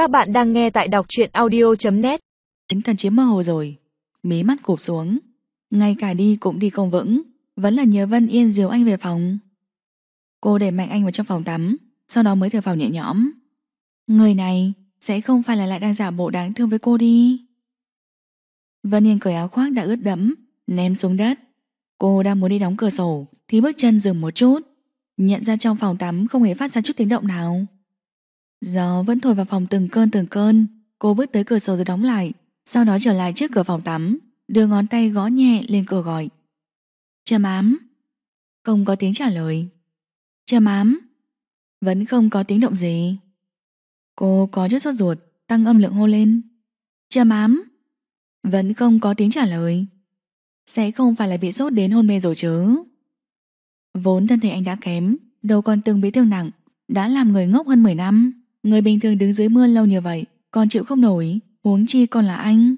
Các bạn đang nghe tại đọc truyện audio.net Đến thần chiếm mơ hồ rồi. Mí mắt cụp xuống. Ngay cả đi cũng đi không vững. Vẫn là nhớ Vân Yên diều anh về phòng. Cô để mạnh anh vào trong phòng tắm, Sau đó mới thở vào nhẹ nhõm. Người này sẽ không phải là lại đang giả bộ đáng thương với cô đi. Vân Yên cởi áo khoác đã ướt đẫm, Ném xuống đất. Cô đang muốn đi đóng cửa sổ, Thì bước chân dừng một chút. Nhận ra trong phòng tắm không hề phát ra chút tiếng động nào. Gió vẫn thổi vào phòng từng cơn từng cơn. Cô bước tới cửa sổ rồi đóng lại. Sau đó trở lại trước cửa phòng tắm. Đưa ngón tay gõ nhẹ lên cửa gọi. Trầm ám. Không có tiếng trả lời. Trầm ám. Vẫn không có tiếng động gì. Cô có chút sốt ruột, Tăng âm lượng hô lên. Trầm ám. Vẫn không có tiếng trả lời. Sẽ không phải là bị sốt đến hôn mê rồi chứ. Vốn thân thể anh đã kém, Đầu còn từng bị thương nặng, Đã làm người ngốc hơn 10 năm. Người bình thường đứng dưới mưa lâu như vậy, Còn chịu không nổi, Huống chi còn là anh.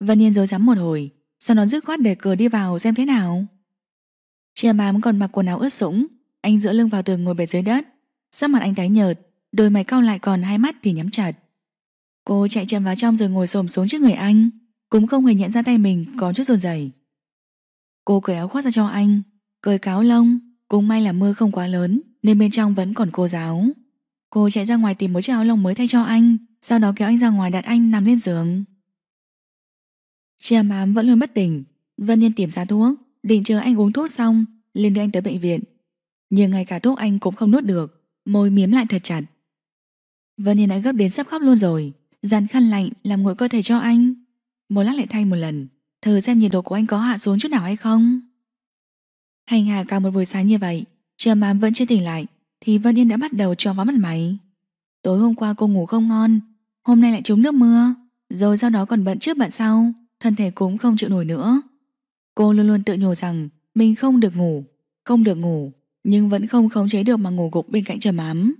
Vân Yên dối rắm một hồi, Sau đó dứt khoát để cửa đi vào xem thế nào. Chia bám còn mặc quần áo ướt sũng, Anh dựa lưng vào tường ngồi bệt dưới đất. Sắc mặt anh tái nhợt, Đôi mày cau lại còn hai mắt thì nhắm chặt. Cô chạy chậm vào trong rồi ngồi xổm xuống trước người anh, Cũng không hề nhận ra tay mình có chút rồn rẩy. Cô cởi áo khoác ra cho anh, Cởi cáo lông, Cũng may là mưa không quá lớn, Nên bên trong vẫn còn khô ráo. Cô chạy ra ngoài tìm một chiếc áo lông mới thay cho anh, Sau đó kéo anh ra ngoài đặt anh nằm lên giường. Chia mám vẫn luôn bất tỉnh Vân Yên tìm ra thuốc, Định chờ anh uống thuốc xong, liền đưa anh tới bệnh viện. Nhưng ngay cả thuốc anh cũng không nuốt được, Môi miếm lại thật chặt. Vân Yên đã gấp đến sắp khóc luôn rồi, Dàn khăn lạnh làm nguội cơ thể cho anh. Một lát lại thay một lần, Thử xem nhiệt độ của anh có hạ xuống chút nào hay không. Hành hạ cả một buổi sáng như vậy Chia mám vẫn chưa tỉnh lại thì Vân Yên đã bắt đầu cho vào mặt mày. Tối hôm qua cô ngủ không ngon, hôm nay lại trúng nước mưa, rồi sau đó còn bận trước bận sau, thân thể cũng không chịu nổi nữa. Cô luôn luôn tự nhủ rằng mình không được ngủ, không được ngủ, nhưng vẫn không khống chế được mà ngủ gục bên cạnh trầm ám.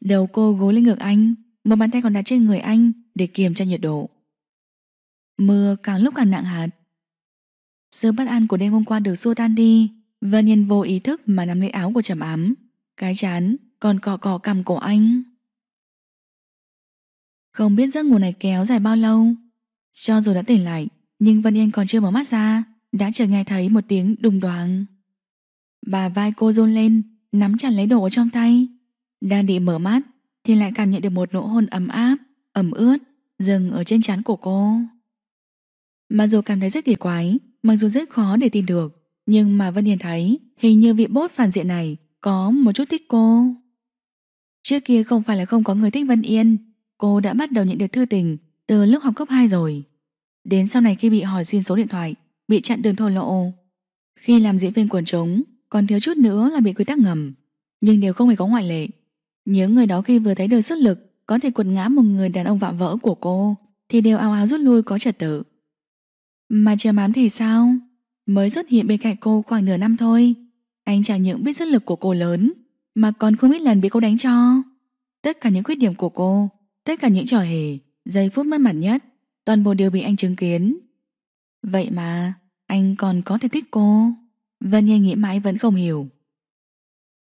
Đầu cô gối lên ngực anh, một bàn tay còn đặt trên người anh để kiềm cho nhiệt độ. Mưa càng lúc càng nặng hạt. Sự bất an của đêm hôm qua được xua tan đi, Vân Yên vô ý thức mà nắm lấy áo của trầm ám, cái chán còn cọ cọ cằm cổ anh. Không biết giấc ngủ này kéo dài bao lâu. Cho dù đã tỉnh lại, Nhưng Vân Yên còn chưa mở mắt ra, Đã chợt nghe thấy một tiếng đùng đoàng. Bà vai cô rôn lên, Nắm chặt lấy đồ ở trong tay. Đang định mở mắt, Thì lại cảm nhận được một nỗ hôn ấm áp, Ẩm ướt, Dừng ở trên trán của cô. Mặc dù cảm thấy rất kỳ quái, Mặc dù rất khó để tin được, Nhưng mà Vân Yên thấy, Hình như vị bốt phản diện này có một chút thích cô. Trước kia không phải là không có người thích Vân Yên, cô đã bắt đầu nhận được thư tình từ lúc học cấp 2 rồi. Đến sau này khi bị hỏi xin số điện thoại, bị chặn đường thổ lộ. Khi làm diễn viên quần chúng, còn thiếu chút nữa là bị quy tắc ngầm. Nhưng đều không hề có ngoại lệ. Những người đó khi vừa thấy được sức lực có thể quật ngã một người đàn ông vạm vỡ của cô, thì đều ao áo rút lui có trật tự. Mà chờ mám thì sao? Mới xuất hiện bên cạnh cô khoảng nửa năm thôi anh chẳng những biết sức lực của cô lớn, Mà còn không ít lần bị cô đánh cho. Tất cả những khuyết điểm của cô, Tất cả những trò hề, Giây phút mất mặt nhất, Toàn bộ đều bị anh chứng kiến. Vậy mà, anh còn có thể thích cô? Vân Yên nghĩ mãi vẫn không hiểu.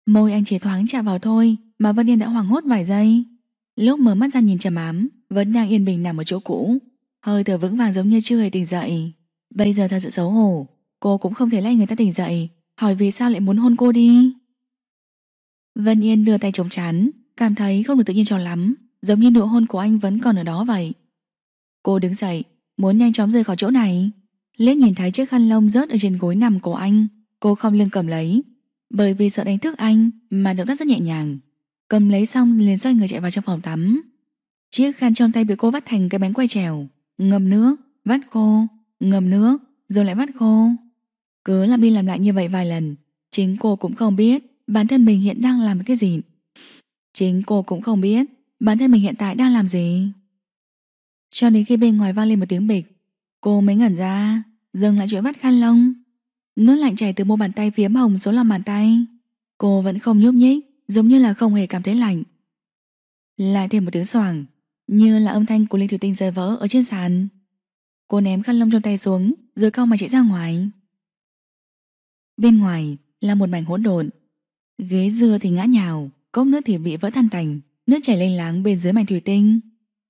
Môi anh chỉ thoáng chạm vào thôi, Mà Vân Yên đã hoảng hốt vài giây. Lúc mở mắt ra nhìn trầm ám, Vẫn đang yên bình nằm ở chỗ cũ. Hơi thở vững vàng giống như chưa hề tỉnh dậy. Bây giờ thật sự xấu hổ, Cô cũng không thể lay người ta tỉnh dậy hỏi vì sao lại muốn hôn cô đi. Vân Yên đưa tay chống chán, cảm thấy không được tự nhiên cho lắm, giống như nụ hôn của anh vẫn còn ở đó vậy. Cô đứng dậy, muốn nhanh chóng rời khỏi chỗ này. Liếc nhìn thấy chiếc khăn lông rớt ở trên gối nằm của anh, cô không lưng cầm lấy. Bởi vì sợ đánh thức anh mà động tác rất nhẹ nhàng. Cầm lấy xong liền xoay người chạy vào trong phòng tắm. Chiếc khăn trong tay bị cô vắt thành cái bánh quay trèo, ngâm nước, vắt khô, ngâm nước, rồi lại vắt khô. Cứ làm đi làm lại như vậy vài lần, Chính cô cũng không biết Bản thân mình hiện đang làm cái gì. Chính cô cũng không biết Bản thân mình hiện tại đang làm gì. Cho đến khi bên ngoài vang lên một tiếng bịch, Cô mới ngẩn ra, Dừng lại chuỗi vắt khăn lông. Nước lạnh chảy từ mu bàn tay phiếm hồng xuống lòng bàn tay. Cô vẫn không nhúc nhích, Giống như là không hề cảm thấy lạnh. Lại thêm một tiếng soảng Như là âm thanh của ly thủy tinh rơi vỡ ở trên sàn. Cô ném khăn lông trong tay xuống, Rồi cau mà chạy ra ngoài. Bên ngoài là một mảnh hỗn độn. Ghế dưa thì ngã nhào, Cốc nước thì bị vỡ tan tành, Nước chảy lênh láng bên dưới mảnh thủy tinh.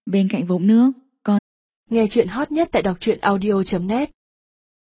Bên cạnh vũng nước, con Nghe chuyện hot nhất tại đọc truyện audio.net